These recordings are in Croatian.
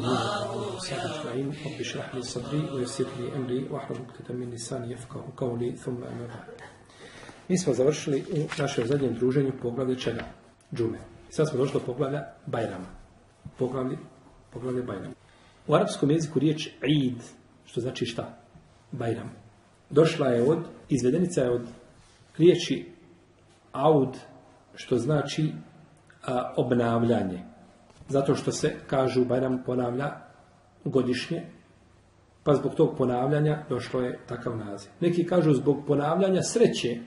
وآله وصحبه أجمعين رب اشرح لي صدري ويسر لي أمري واحلل عقدة من لساني يفقه قولي ثم أما بعد Mi smo završili u našem zadnjem druženju poglavlje čega? Džume. I sad smo došli do poglavlja Bajrama. Poglavlje, poglavlje Bajrama. U arapskom jeziku riječ Eid, što znači šta? Bajram. Došla je od, izvedenica je od riječi Aud, što znači a, obnavljanje. zato što se, kažu, Bajram ponavlja godišnje, pa zbog tog ponavljanja došlo je takav naziv. Neki kažu zbog ponavljanja sreće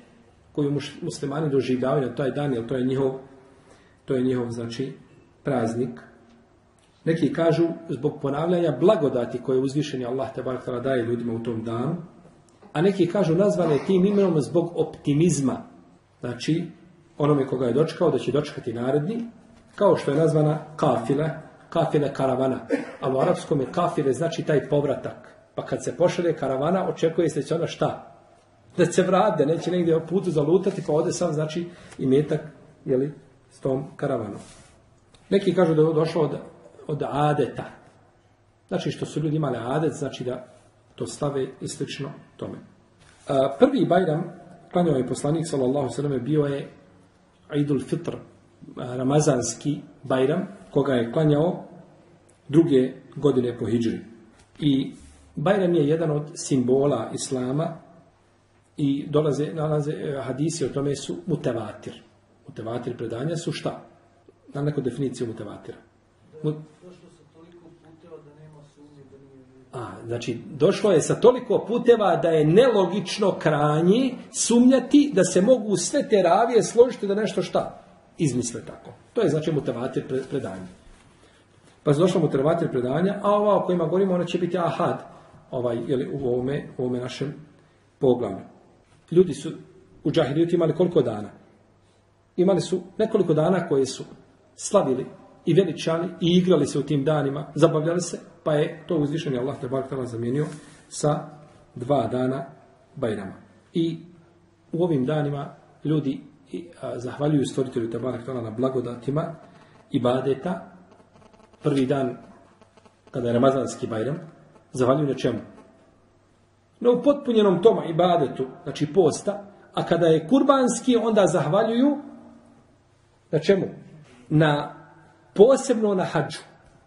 koju muslimani doživljavaju na taj dan, jer to je njihov, to je njihov znači, praznik. Neki kažu zbog ponavljanja blagodati koje uzvišeni Allah te barak daje ljudima u tom danu, a neki kažu nazvane tim imenom zbog optimizma. Znači, onome koga je dočekao, da će dočekati naredni, kao što je nazvana kafile, kafile karavana. A u arapskom je kafile znači taj povratak. Pa kad se pošalje karavana, očekuje se da će ona šta? Da se vrade, neće negdje o putu zalutati, pa ode sam, znači, i metak, jeli, s tom karavanom. Neki kažu da je došlo od, od adeta. Znači, što su ljudi imali adet, znači da to stave i slično tome. Prvi bajram, klanjao je poslanik, sallallahu sallam, bio je Idul Fitr, ramazanski bajram, koga je klanjao druge godine po hijđri. I bajram je jedan od simbola islama i dolaze, nalaze hadisi o tome su mutevatir. Mutevatir predanja su šta? Na neku definiciju mutevatira. Mut... A, znači, došlo je sa toliko puteva da je nelogično kranje sumnjati da se mogu sve te ravije složiti da nešto šta? Izmisle tako. To je znači mutevatir predanja. Pa se došlo mutevatir predanja, a ova o kojima govorimo, ona će biti ahad ovaj, jeli, u, ovome, u ovome našem poglavlju. Ljudi su u džahilijuti imali koliko dana? Imali su nekoliko dana koje su slavili i veličali i igrali se u tim danima, zabavljali se, pa je to uzvišenje Allah te baktala zamijenio sa dva dana Bajrama. I u ovim danima ljudi a, zahvaljuju stvoritelju te baktala na blagodatima i badeta. Prvi dan kada je Ramazanski Bajram, zahvaljuju na čemu? Na upotpunjenom toma ibadetu, znači posta, a kada je kurbanski, onda zahvaljuju na čemu? Na posebno na hađu.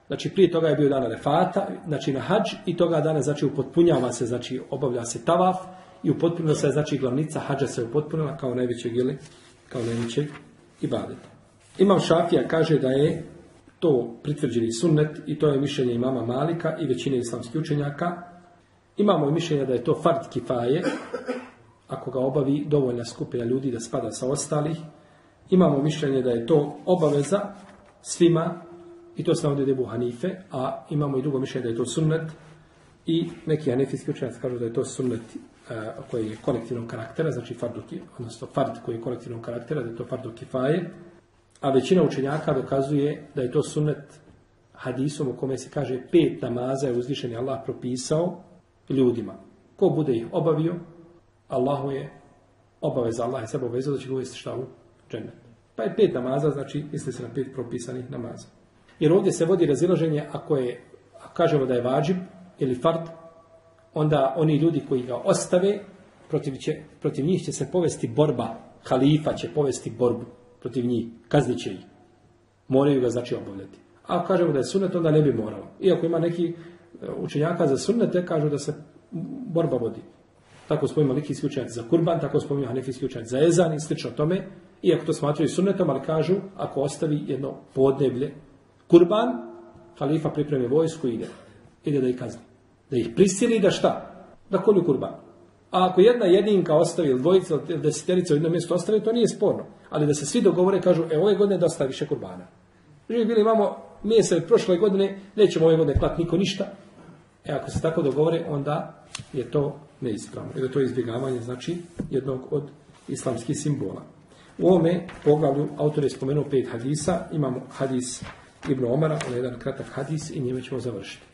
Znači prije toga je bio dan refata, znači na hađ i toga dana znači upotpunjava se, znači obavlja se tavaf i upotpunjava se, znači glavnica hađa se upotpunila kao najvećeg ili kao najvećeg ibadeta. Imam Šafija kaže da je to pritvrđeni sunnet i to je mišljenje imama Malika i većine islamskih učenjaka. Imamo i mišljenje da je to fard kifaje, ako ga obavi dovoljna skupina ljudi da spada sa ostalih. Imamo mišljenje da je to obaveza svima i to se navodi debu Hanife, a imamo i drugo mišljenje da je to sunnet i neki hanefijski učenjaci kažu da je to sunnet koji je kolektivnog karaktera, znači fardu, odnosno fard koji je kolektivnog karaktera, da je to fardu kifaje, a većina učenjaka dokazuje da je to sunnet hadisom u kome se kaže pet namaza je uzvišeni Allah propisao ljudima. Ko bude ih obavio, Allahu je obaveza, Allah je sebe obavezao da će ga uvesti šta u džennet. Pa je pet namaza, znači misli se na pet propisanih namaza. Jer ovdje se vodi razilaženje ako je, kažemo da je vađib ili fard, onda oni ljudi koji ga ostave, protiv, će, protiv njih će se povesti borba, halifa će povesti borbu protiv njih, kaznit će ih. Moraju ga znači obavljati. A kažemo da je sunnet, onda ne bi moralo. Iako ima neki učenjaka za sunnete, kažu da se borba vodi. Tako spomima likijski učenjaci za kurban, tako spomima hanefijski učenjaci za ezan i slično tome. Iako to smatraju sunnetom, ali kažu, ako ostavi jedno podneblje, kurban, halifa pripremi vojsku i ide. Ide da ih kazni. Da ih prisili da šta? Da kolju kurban. A ako jedna jedinka ostavi, ili dvojica, ili deseterica u jedno mjesto ostavi, to nije sporno. Ali da se svi dogovore, kažu, e, ove godine dosta više kurbana. Živi bili, imamo mjesec prošle godine, nećemo ove godine klat niko ništa. E, ako se tako dogovore, onda je to neispravno. Jer je to izbjegavanje, znači, jednog od islamskih simbola. U ovome poglavlju autor je spomenuo pet hadisa. Imamo hadis Ibn Omara, on je jedan kratak hadis i njime ćemo završiti.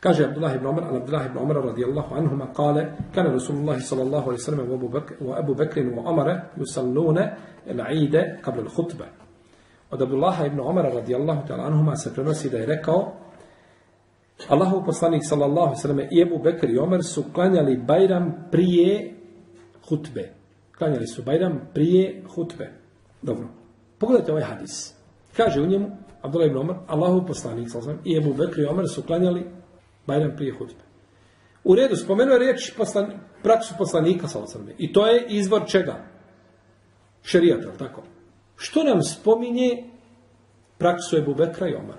Kaže Abdullah ibn Omar, Abdullah ibn Omar radijallahu anhuma kale, kana Rasulullah sallallahu alaihi sallam wa Abu Bakr wa Abu Omar yusallune al-Eide qabla al-khutba. Od Abdullaha ibn Omara radijallahu ta'ala anhuma se prenosi da je rekao Allahov poslanik sallallahu sallam i Ebu Bekr i Omer su klanjali Bajram prije hutbe. Klanjali su Bajram prije hutbe. Dobro. Pogledajte ovaj hadis. Kaže u njemu Abdullah ibn Omar, Allahov poslanik sallallahu i Ebu Bekr i Omer su klanjali Bajram prije hutbe. U redu, spomenuo je riječ poslan, praksu poslanika sallallahu I to je izvor čega? Šerijata, tako? Što nam spominje praksu Ebu Bekra i?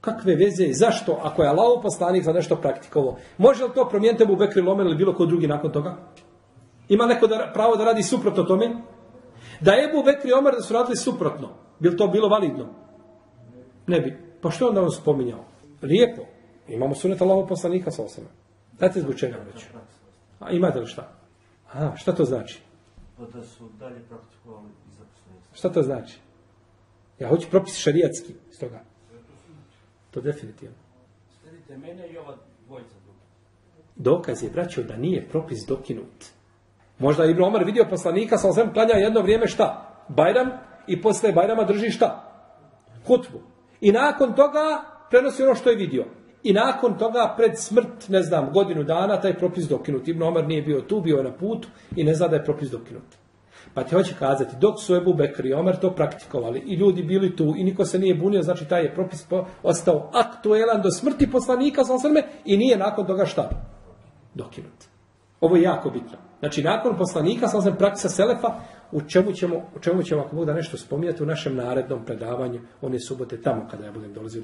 Kakve veze i zašto, ako je Allah poslanik za nešto praktikovo, može li to promijeniti Ebu Bekra ili bilo ko drugi nakon toga? Ima neko da, pravo da radi suprotno tome? Da Ebu Bekri i da su radili suprotno, bi to bilo validno? Ne bi. Pa što onda on spominjao? Lijepo. Imamo sunet Allahov poslanika sa osama. Znate zbog čega već? A imate li šta? A, šta to znači? Pa da su dalje praktikovali Šta to znači? Ja hoću propis šarijatski iz toga. To definitivno. Sledite mene i ova dvojica Dokaz je, braćo, da nije propis dokinut. Možda Ibn Omar vidio poslanika, sa osam klanja jedno vrijeme šta? Bajram i posle Bajrama drži šta? Hutbu. I nakon toga prenosi ono što je vidio. I nakon toga, pred smrt, ne znam, godinu dana, taj propis dokinut. Ibn Omar nije bio tu, bio je na putu i ne zna da je propis dokinut. Pa ti hoće kazati, dok su Ebu Bekr i Omer to praktikovali i ljudi bili tu i niko se nije bunio, znači taj je propis ostao aktuelan do smrti poslanika sa i nije nakon toga šta? Dokinut. Ovo je jako bitno. Znači, nakon poslanika, sam sam praksa Selefa, u čemu ćemo, u čemu ćemo ako Bog da nešto spominjati u našem narednom predavanju, one subote tamo kada ja budem dolazio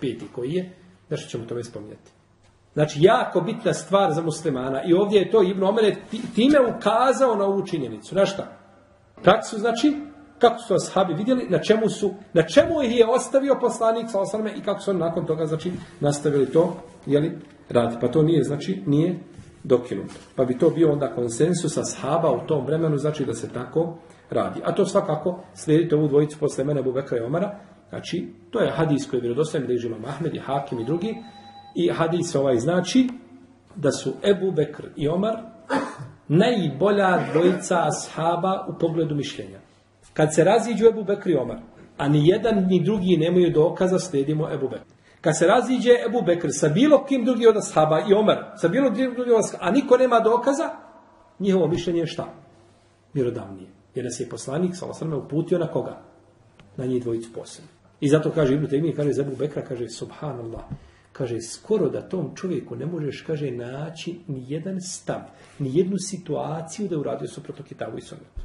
25. koji je, nešto ćemo tome spominjati. Znači, jako bitna stvar za muslimana. I ovdje je to Ibn Omer time ukazao na ovu činjenicu. Na šta? Praksu, znači, kako su ashabi vidjeli, na čemu su, na čemu ih je ostavio poslanik sa osrame i kako su oni nakon toga, znači, nastavili to, jeli, radi. Pa to nije, znači, nije dokinuto. Pa bi to bio onda konsensus ashaba u tom vremenu, znači da se tako radi. A to svakako slijedite ovu dvojicu posle mene Bubekra i Omara, znači, to je hadis koji je vjerodostojan da je Mahmed i Hakim i drugi, i hadis ovaj znači da su Ebu Bekr i Omar najbolja dvojica ashaba u pogledu mišljenja. Kad se raziđu Ebu Bekr i Omar, a ni jedan ni drugi nemaju dokaza, slijedimo Ebu Bekr. Kad se raziđe Ebu Bekr sa bilo kim drugi od ashaba i Omar, sa bilo kim drugi od ashaba, a niko nema dokaza, njihovo mišljenje je šta? Mirodavnije. Jer nas je poslanik sa uputio na koga? Na njih dvojicu posebno. I zato kaže Ibn Taymi, kaže za Ebu Bekra, kaže Subhanallah, kaže, skoro da tom čovjeku ne možeš, kaže, naći ni jedan stav, ni jednu situaciju da je uradio suprotno Kitabu i Sunnetu.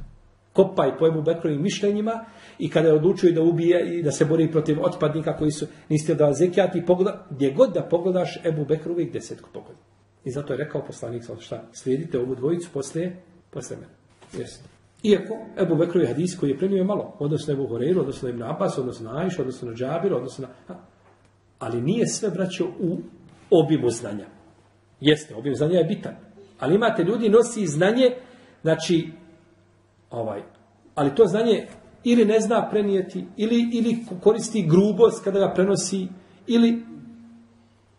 Kopaj po Ebu Bekrovim mišljenjima i kada je odlučio da ubije i da se bori protiv otpadnika koji su niste da zekijati i pogleda, gdje god da pogledaš Ebu Bekru uvijek desetku pogleda. I zato je rekao poslanik, šta, slijedite ovu dvojicu poslije, poslije mene. Jeste. Iako Ebu Bekrovi hadis koji je prenio malo, odnosno Ebu Horeiru, odnosno Ibn Abbas, odnosno na Ajšu, odnosno na Džabiru, odnosno na... Ali nije sve, braćo, u obimu znanja. Jeste, obim znanja je bitan. Ali imate ljudi nosi znanje, znači, ovaj, ali to znanje ili ne zna prenijeti, ili, ili koristi grubost kada ga prenosi, ili,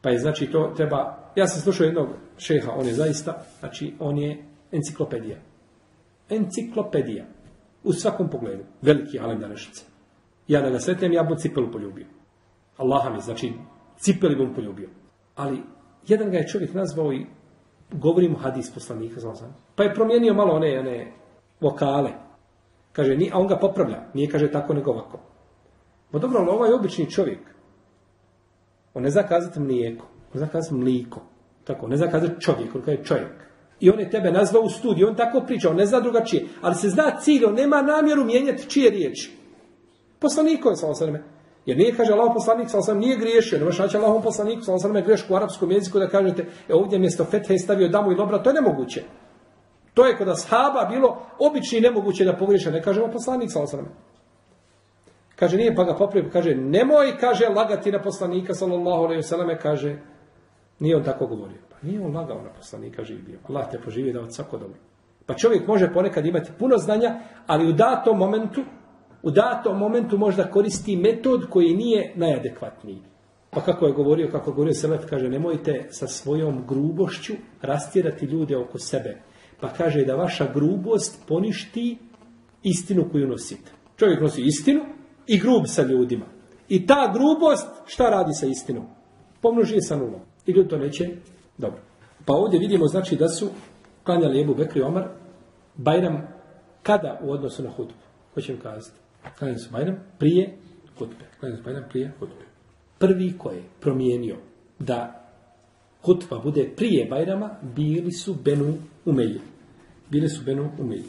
pa je znači to treba, ja sam slušao jednog šeha, on je zaista, znači on je enciklopedija. Enciklopedija. U svakom pogledu. Veliki Alem Danešice. Ja da ga sretnem, ja bu cipelu poljubio. Allaha mi, znači, cipeli bom poljubio. Ali, jedan ga je čovjek nazvao i govori mu hadis poslanika, znam. Pa je promijenio malo one, one vokale. Kaže, ni, a on ga popravlja. Nije kaže tako nego ovako. Ma dobro, ali ovaj obični čovjek, on ne zna kazati mlijeko, on zna kazati mliko. Tako, ne zna kazati čovjek, on kaže čovjek. I on je tebe nazvao u studiju, on tako priča, on ne zna drugačije. Ali se zna cilj, on nema namjeru mijenjati čije riječi. Poslaniko je sa jer nije, kaže Allah poslanik, sa osam nije griješio. Ne možeš naći Allahom poslaniku, sa osam grešku u arapskom jeziku da kažete, e ovdje mjesto fethe je stavio damu i dobra, to je nemoguće. To je kod ashaba bilo obični nemoguće da pogriješe, ne kažemo poslanik, sa osam. Kaže, nije pa ga popravio, kaže, nemoj, kaže, lagati na poslanika, sallallahu alaihi kaže, nije on tako govorio. Nije on lagao na poslanika, živ bio. Allah te poživi da od svako dobro. Pa čovjek može ponekad imati puno znanja, ali u datom momentu u datom momentu možda koristi metod koji nije najadekvatniji. Pa kako je govorio, kako je govorio Selef, kaže, nemojte sa svojom grubošću rastjerati ljude oko sebe. Pa kaže da vaša grubost poništi istinu koju nosite. Čovjek nosi istinu, i grub sa ljudima. I ta grubost šta radi sa istinom? Pomnoži je sa nulom. I ljudi to neće? Dobro. Pa ovdje vidimo znači da su klanjali Ebu Bekri Omar Bajram kada u odnosu na hudbu? Hoćem kazati. Klanjali su Bajram prije hudbe. Klanjali su Bajram prije hudbe. Prvi ko je promijenio da hutba bude prije Bajrama, bili su Benu Umeji. Bili su Benu Umeji.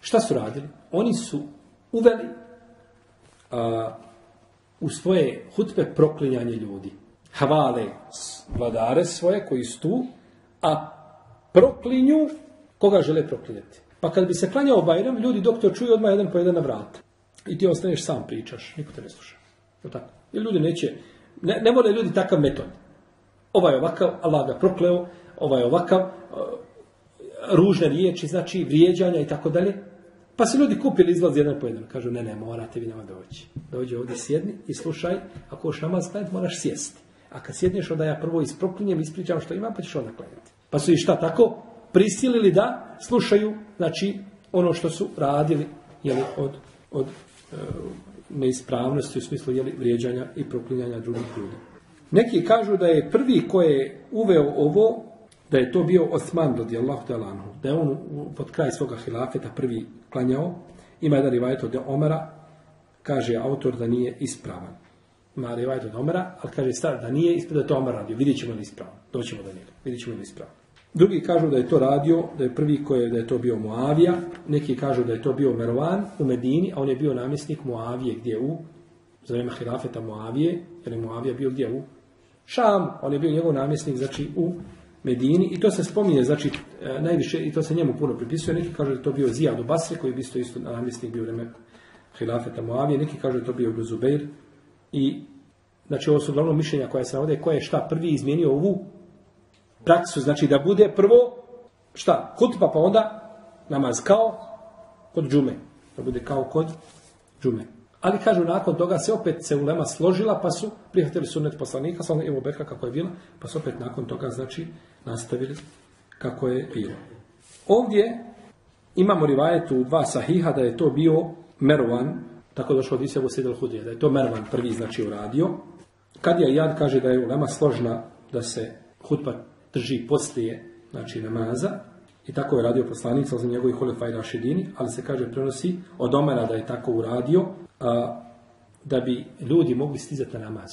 Šta su radili? Oni su uveli a, u svoje hutbe proklinjanje ljudi. Hvale vladare svoje koji su tu, a proklinju koga žele proklinjati. Pa kad bi se klanjao Bajram, ljudi dok to čuju odmah jedan po jedan na vrat. I ti ostaneš sam pričaš, niko te ne sluša. Tako? Jer ljudi neće, ne, ne vole ljudi takav metod. Ovaj ovakav, Allah ga prokleo, ovaj ovakav, uh, ružne riječi, znači vrijeđanja i tako dalje. Pa se ljudi kupili izlaz jedan po jedan. Kažu, ne, ne, morate vi nama doći. Dođi ovdje, sjedni i slušaj, ako hoš namaz klanjati, moraš sjesti. A kad sjedneš, onda ja prvo isproklinjem, ispričam što ima, pa ćeš onda klanjati. Pa su i šta tako? Prisilili da slušaju, znači, ono što su radili, jeli, od, od e, neispravnosti u smislu jeli, vrijeđanja i proklinjanja drugih ljudi. Neki kažu da je prvi ko je uveo ovo, da je to bio Osman radijallahu ta'ala anhu, da je on pod kraj svoga hilafeta prvi klanjao. Ima jedan rivajet od Omara, kaže autor da nije ispravan. Ima rivajet od Omara, ali kaže star da nije ispravan, da je to radio. Vidjet ćemo li ispravan. Doćemo do njega. Vidjet ćemo li ispravan. Drugi kažu da je to radio, da je prvi koji je, da je to bio Muavija, neki kažu da je to bio Mervan u Medini, a on je bio namjesnik Muavije gdje u za vreme hilafeta Muavije, jer je Muavija bio gdje u Šam, on je bio njegov namjesnik, znači u Medini i to se spominje, znači e, najviše i to se njemu puno pripisuje. Neki kažu da je to bio Zijad u koji bi isto isto namjesnik bio u vreme hilafeta Muavije, neki kažu da je to bio Zubeir i znači ovo su uglavnom mišljenja koja se navode, ko je šta prvi izmijenio ovu praksu, znači da bude prvo šta, hutba pa onda namaz kao kod džume, da bude kao kod džume. Ali kažu nakon toga se opet se ulema složila pa su prihvatili sunnet poslanika, samo Evo Bekra kako je bila, pa su opet nakon toga znači nastavili kako je bilo. Ovdje imamo rivajetu u dva sahiha da je to bio Mervan, tako došlo od Isebu Sidel Hudije, da je to Mervan prvi znači uradio. Kad je Jad kaže da je ulema složna da se hutba drži poslije znači namaza, i tako je radio poslanik sa njegovih holefa i rašidini, ali se kaže prenosi od Omera da je tako uradio, a, da bi ljudi mogli stizati na namaz.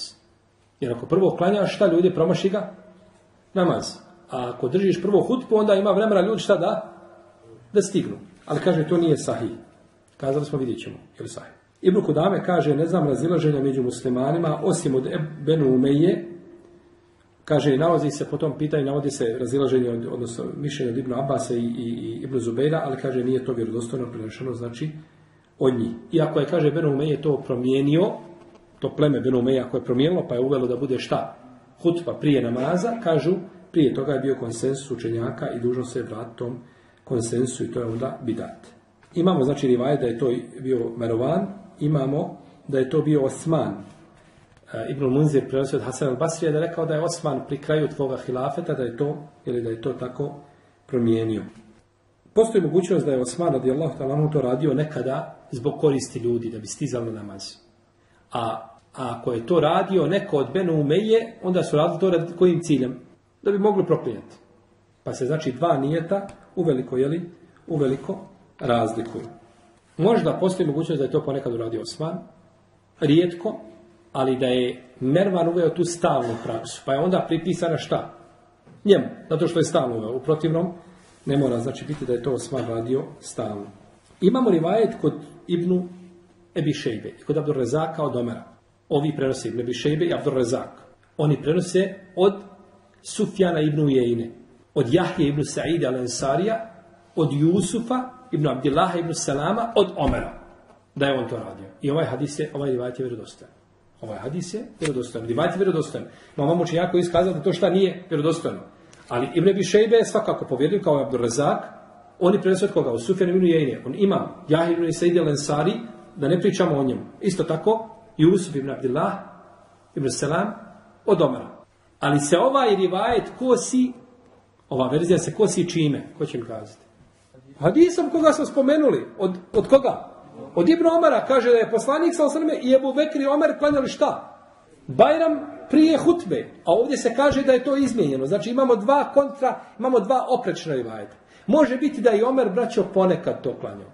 Jer ako prvo klanjaš, šta ljudi promaši ga? Namaz. A ako držiš prvo hutbu, onda ima vremena ljudi šta da? Da stignu. Ali kaže, to nije sahih. Kazali smo, vidjet ćemo. Je li sahih? Ibn Kudame kaže, ne znam razilaženja među muslimanima, osim od Benu Umeje, Kaže, nalazi se po tom pitanju, navodi se razilaženje, od, odnosno mišljenje od Ibn Abasa i, i, i Ibn Zubeira, ali kaže, nije to vjerodostojno prenešeno, znači, od njih. Iako je, kaže, Beno Umeje to promijenio, to pleme Beno Umeje ako je promijenilo, pa je uvelo da bude šta? Hutba prije namaza, kažu, prije toga je bio konsensus učenjaka i dužno se vratiti tom konsensu i to je onda bidat. Imamo, znači, rivaje da je to bio Merovan, imamo da je to bio Osman, Ibn Munzir prenosio od Hasan al-Basrija da je rekao da je Osman pri kraju tvoga hilafeta, da je to, ili da je to tako promijenio. Postoji mogućnost da je Osman radijallahu ta'ala to radio nekada zbog koristi ljudi, da bi stizalo na namaz. A, a ako je to radio neko od Benu Umeje, onda su radili to radi kojim ciljem? Da bi mogli proklinjati. Pa se znači dva nijeta uveliko, jeli, uveliko razlikuju. Možda postoji mogućnost da je to ponekad uradio Osman, rijetko, ali da je Mervan uveo tu stalnu praksu, pa je onda pripisana šta? Njemu, zato što je stalno uveo. U protivnom, ne mora znači biti da je to Osman radio stalno. Imamo rivajet kod Ibnu Ebi Šejbe i kod Abdur Rezaka od Omera. Ovi prenose Ibn Ebi Šejbe i Abdur Rezak. Oni prenose od Sufjana ibn Ujejne, od Jahje ibn Sa'ida al-Ansarija, od Jusufa ibn Abdillaha ibn Salama, od Omera. Da je on to radio. I ovaj hadis je, ovaj rivajet je vjerodostojan. Ovaj hadis je vjerodostojan. Rivajet je vjerodostojan. Imamo učenjaka koji iskazali da to šta nije vjerodostojno. Ali Ibn Abi Šejbe je svakako povjerio kao Abdur Razak. Oni prenosi od koga? Od Sufjan ibn Jejne. On ima Jahir ibn Sa'id al-Ansari, da ne pričamo o njemu. Isto tako, Jusuf ibn Abdillah ibn Salam od Omara. Ali se ovaj rivajet kosi, ova verzija se kosi čime? Ko će mi kazati? Hadisom koga smo spomenuli. Od, od koga? Od Ibn Omara kaže da je poslanik sa osrme i Ebu Bekri Omer klanjali šta? Bajram prije hutbe. A ovdje se kaže da je to izmijenjeno. Znači imamo dva kontra, imamo dva oprečna rivajeta. Može biti da i Omer braćo ponekad to klanjao.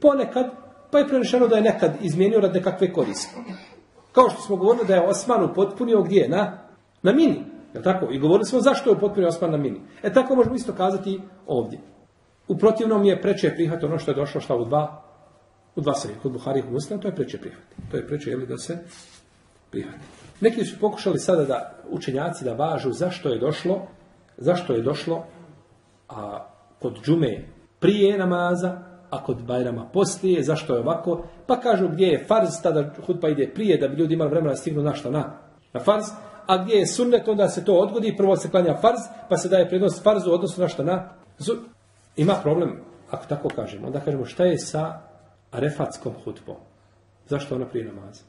Ponekad, pa je prenešeno da je nekad izmijenio radi nekakve koristi. Kao što smo govorili da je Osman upotpunio gdje? Na, na mini. Je tako? I govorili smo zašto je upotpunio Osman na mini. E tako možemo isto kazati ovdje. U protivnom je preče prihvatiti ono što je došlo šta u dva u dva sredi. Kod Buhari i to je preče prihvatiti. To je preče jeli da se prihvati. Neki su pokušali sada da učenjaci da važu zašto je došlo zašto je došlo a kod džume prije namaza, a kod Bajrama poslije, zašto je ovako? Pa kažu gdje je farz, tada hutba ide prije, da bi ljudi imali vremena da stignu na šta? Na, na farz. A gdje je sunnet, onda se to odgodi, prvo se klanja farz, pa se daje prednost farzu, odnosno na šta? Na. Ima problem, ako tako kažemo. Onda kažemo šta je sa refatskom hutbom? Zašto ona prije namaza?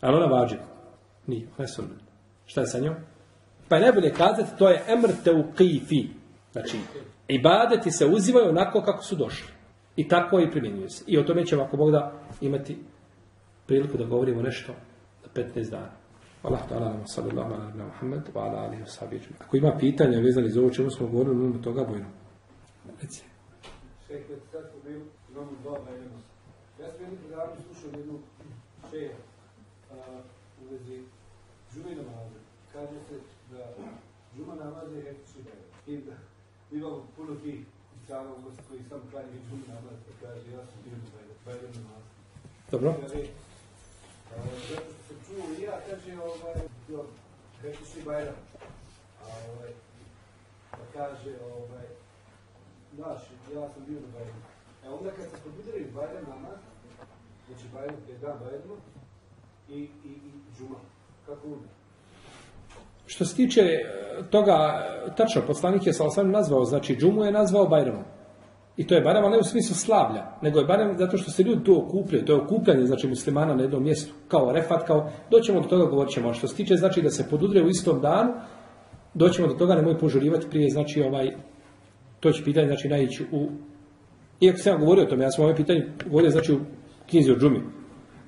Ali ona vađi. Nije, ona je. Šta je sa njom? Pa je najbolje kazati, to je emr teuqifi. Znači, ibadeti se uzivaju onako kako su došli. I tako i primjenjuju se. I o tome ćemo, ako Bog da, imati priliku da govorimo nešto za 15 dana. Allah ta'ala sallallahu ala nabina Muhammed wa ala alihi wa sahbihi. Ako ima pitanja vezani za ovo čemu smo govorili, imamo toga bojno. Reci. Šejh, već sad smo bili, imamo dva. Ja sam jednu programu slušao jednu šeja u vezi džume namaze. Kaže se da džuma namaz je etični bajram. I da imamo puno tih cara u Moskvi koji sam klanje i džume namaz, pa kaže ja sam bio na bajram namaz. Dobro. Kaže, a, zato što sam čuo i ja, kaže, ovaj, etični bajram. A ovaj, pa kaže, ovaj, znaš, ja sam bio na bajramu. E onda kad se probudili bajram namaz, znači bajram, je dan bajrama, i, i, i džuma. Kako onda? Što se tiče e, toga, tačno, poslanik je sa nazvao, znači džumu je nazvao Bajramom. I to je Bajram, ali ne u smislu slavlja, nego je Bajram zato što se ljudi tu okupljaju, to je okupljanje, znači muslimana na jednom mjestu, kao refat, kao, doćemo do toga, govorit ćemo. Što se tiče, znači da se podudre u istom danu, doćemo do toga, nemoj požurivati prije, znači ovaj, to će pitanje, znači najići u, iako sam ja govorio o tome, ja sam ovo pitanje govorio, znači u knjizi o džumi,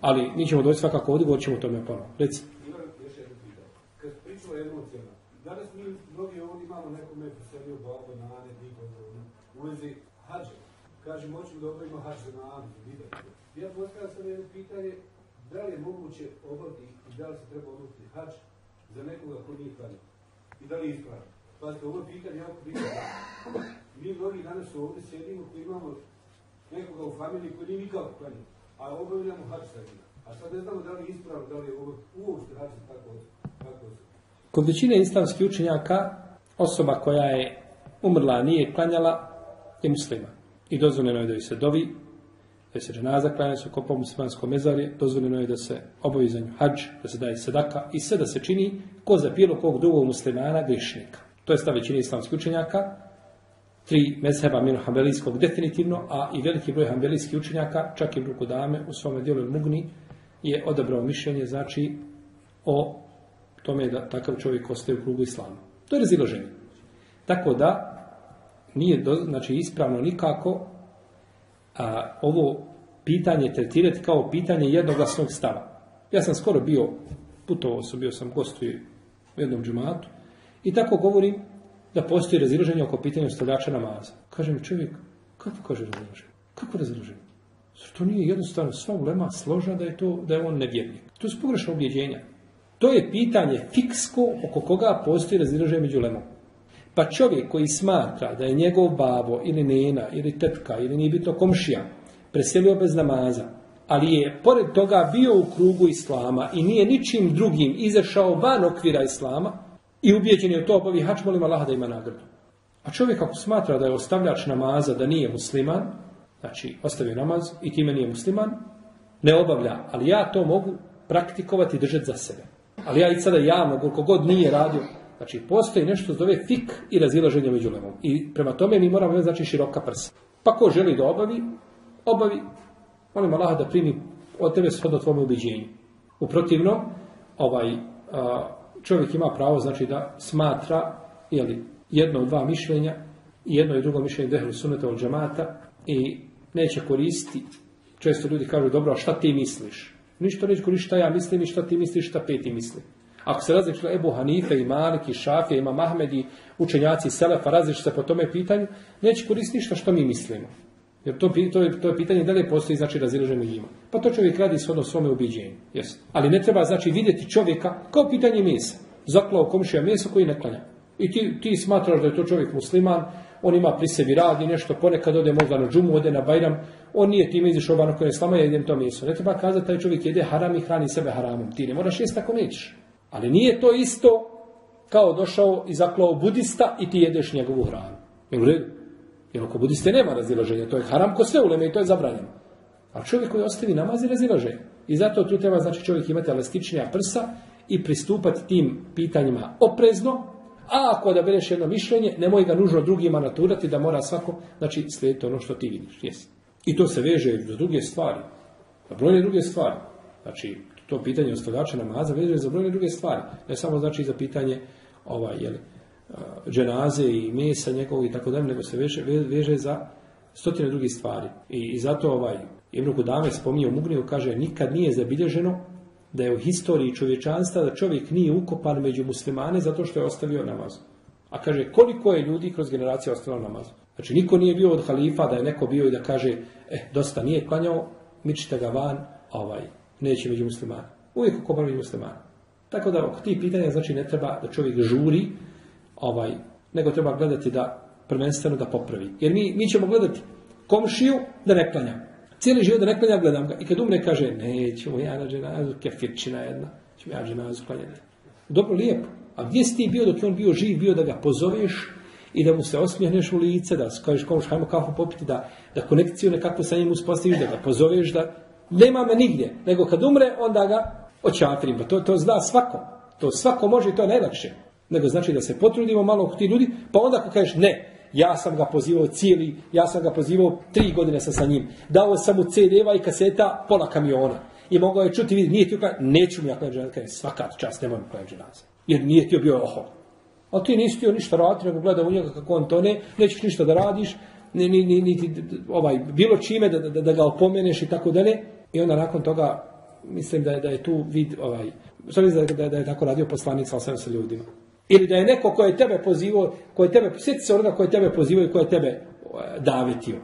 ali mi ćemo doći svakako ovdje, govorit ćemo o tome ponovno. Reci. Kad pričamo o emocijama, danas mi mnogi ovdje imamo nekome poselio babo, nane, diko, u vezi hađa. Kaže, moćemo da obavimo hađ za nane, za vidak. Ja postavljam sam jedno pitanje, da li je moguće obaviti i da li se treba obaviti hađ za nekoga ko nije klanio? I da li ispravno? Pazite, ovo je pitanje jako bitno. Mi mnogi danas ovdje sjedimo koji imamo nekoga u familiji koji nije nikako klanio, a obavljamo njima. A sad ne znamo da li je ispravno, da li je ovo uopšte za tako tako Kod većine islamskih učenjaka, osoba koja je umrla, a nije klanjala, je muslima. I dozvoljeno je da joj se dovi, da se dženaza klanja se kopa muslimansko mezarje, dozvoljeno je da se obavi za nju hađ, da se daje sadaka i sve da se čini ko za bilo kog drugog muslimana grišnika. To je stav većine islamskih učenjaka, tri mezheba hambelijskog definitivno, a i veliki broj hambelijskih učenjaka, čak i Bruku Dame u svome dijelu Mugni, je odabrao mišljenje, znači, o tome da takav čovjek ostaje u krugu islama. To je razilaženje. Tako da, nije do, znači, ispravno nikako a, ovo pitanje tretirati kao pitanje jednoglasnog stava. Ja sam skoro bio, putovao sam, bio sam gostuje u jednom džumatu i tako govorim da postoji razilaženje oko pitanja ostavljača namaza. Kaže mi čovjek, kako kaže razilaženje? Kako razilaženje? Zar to nije jednostavno sva ulema složna da je to da je on nevjernik? To su pogrešna objeđenja. To je pitanje fiksko oko koga postoji razilaženje među ulemom. Pa čovjek koji smatra da je njegov babo ili nena ili tetka ili nije bitno komšija preselio bez namaza, ali je pored toga bio u krugu islama i nije ničim drugim izašao van okvira islama i ubijeđen je u to obavi hač, molim Allah da ima nagradu. A čovjek ako smatra da je ostavljač namaza da nije musliman, znači ostavio namaz i time nije musliman, ne obavlja, ali ja to mogu praktikovati i držati za sebe. Ali ja i sada javno, koliko god nije radio, znači postoji nešto zove fik i razilaženje među lemom. I prema tome mi moramo imati znači široka prsa. Pa ko želi da obavi, obavi, molim Allah da primi od tebe shodno tvojom ubeđenju. U protivnom, ovaj, čovjek ima pravo znači da smatra jeli, jedno od dva mišljenja i jedno i drugo mišljenje dehlu suneta od džamata i neće koristiti Često ljudi kažu, dobro, a šta ti misliš? Ništa neće koristiti šta ja mislim i šta ti misliš, šta peti misli. Ako se različite Ebu Hanife i Malik i Šafije, ima Mahmed i učenjaci Selefa, različite se po tome pitanju, neće koristiti ništa što mi mislimo. Jer to, to, je, to je pitanje da li postoji znači razilaženje njima. Pa to čovjek radi shodno svome ubiđenju. Jest. Ali ne treba znači vidjeti čovjeka kao pitanje mesa. Zaklao komšija meso koji ne klanja. I ti, ti smatraš da je to čovjek musliman, on ima pri sebi radi nešto, ponekad ode možda na džumu, ode na bajram, on nije time izišao van ako je slama, ja jedem to meso. Ne treba kazati taj čovjek jede haram i hrani sebe haramom. Ti ne moraš jesti ako nećeš. Ali nije to isto kao došao i zaklao budista i ti jedeš njegovu hranu. U redu? Jer oko budiste nema razilaženja, to je haram ko sve uleme i to je zabranjeno. A čovjek koji ostavi namaz i razilaže. I zato tu treba znači čovjek imati elastičnija prsa i pristupati tim pitanjima oprezno, a ako da bereš jedno mišljenje, nemoj ga nužno drugima naturati da mora svako, znači slijediti ono što ti vidiš. Jest. I to se veže za druge stvari. Za brojne druge stvari. Znači, to pitanje ostavljača namaza veže za brojne druge stvari. Ne samo znači za pitanje ovaj, jel, dženaze i mesa njegovog i tako dalje, nego se veže, veže za stotine drugih stvari. I, i zato ovaj Ibn Kudame spominje u Mugniju, kaže, nikad nije zabilježeno da je u historiji čovječanstva da čovjek nije ukopan među muslimane zato što je ostavio namaz. A kaže, koliko je ljudi kroz generacije ostavilo namaz? Znači, niko nije bio od halifa da je neko bio i da kaže, eh, dosta nije klanjao, mičite ga van, ovaj, neće među muslimane. Uvijek ukopan među muslimane. Tako da oko tih pitanja znači ne treba da čovjek žuri, ovaj, nego treba gledati da prvenstveno da popravi. Jer mi, mi ćemo gledati komšiju da ne klanja. Cijeli život da ne klanja, gledam ga. I kad umre kaže, nećemo ja na dženazu, kefirčina jedna, ćemo ja dženazu klanjati. Dobro, lijepo. A gdje si ti bio dok je on bio živ, bio da ga pozoveš i da mu se osmijehneš u lice, da kažeš komuš, hajmo kafu popiti, da, da konekciju nekako sa njim uspostaviš, da ga pozoveš, da nema me nigdje. Nego kad umre, onda ga očatrim. Pa to, to zna svako. To svako može i to je najlakše. Nego znači da se potrudimo malo oko ti ljudi, pa onda ako kažeš ne, ja sam ga pozivao cijeli, ja sam ga pozivao tri godine sam sa njim. Dao sam mu CD-eva i kaseta pola kamiona. I mogao je čuti, vidi, nije ti ukaj, neću mu ja klanjati dženaze. Svaka čast, nemoj mu klanjati dženaze. Jer nije ti bio oho. A ti nisi htio ništa raditi, nego gleda u njega kako on to ne, nećeš ništa da radiš, ni, ni, ni, ni ovaj, bilo čime da, da, da ga opomeneš i tako dalje. I onda nakon toga, mislim da je, da je tu vid, ovaj, što da, da, da je tako radio poslanik sa osam sa ljudima. Ili da je neko ko je tebe pozivao, ko je tebe, sjeti se onoga ko je tebe pozivao i ko je tebe e, davetio.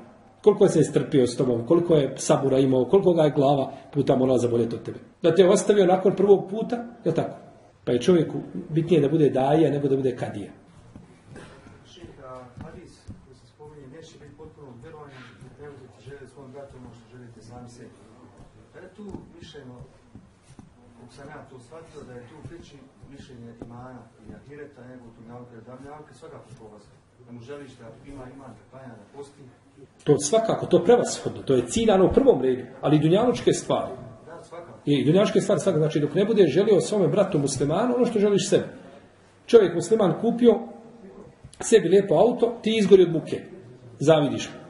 Koliko je se strpio s tobom, koliko je sabura imao, koliko ga je glava puta morala zaboljeti od tebe. Da te je ostavio nakon prvog puta, je tako? Pa je čovjeku bitnije da bude daja nego da bude kadija. Je tu mišljeno, kako sam ja to shvatio, da je tu priči mišljenje imana i ahireta nego tu nauke, da nauke svakako polaze. Da mu želiš da ima iman, da klanja, da posti. To svakako, to prevashodno, to je ciljano u prvom redu, ali dunjalučke stvari. Da, svakako. I dunjalučke stvari svakako, znači dok ne budeš želio svome bratu muslimanu, ono što želiš sebi. Čovjek musliman kupio sebi lijepo auto, ti izgori od muke. Zavidiš mu.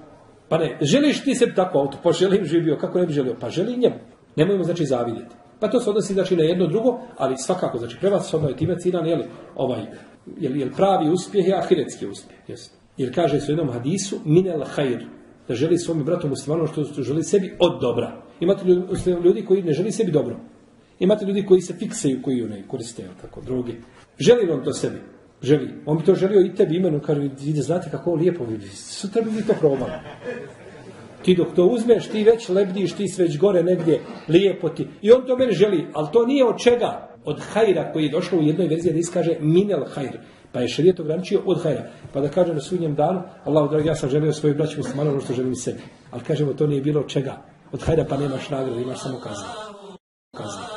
Pa ne, želiš ti sebi tako auto, pa želim živio, kako ne bi želio? Pa želim njemu. Nemojmo znači zavidjeti. Pa to se odnosi znači na jedno drugo, ali svakako, znači prevashodno je time ciljan, jel, ovaj, jel, jel pravi uspjeh je ahiretski uspjeh. Jest. Jer kaže se u jednom hadisu, minel hajr, da želi svome bratu muslimanu što, želi sebi od dobra. Imate ljudi, koji ne želi sebi dobro. Imate ljudi koji se fiksaju, koji ne koriste, tako, droge. Želi li on to sebi? Želi. On bi to želio i tebi imenom, kaže, znate kako lijepo vidi. Sutra bi vi to probali. Ti dok to uzmeš, ti već lebdiš, ti si već gore negdje, lijepo ti. I on to meni želi, ali to nije od čega? Od hajra koji je došlo u jednoj verziji da iskaže minel hajr. Pa je šarijet ograničio od hajra. Pa da kaže na sudnjem danu, Allah, dragi, ja sam želio svoju braću muslimanu ono što želim sebi. Ali kažemo, to nije bilo od čega? Od hajra pa nemaš nagrade, imaš samo kaznu. Kaznu.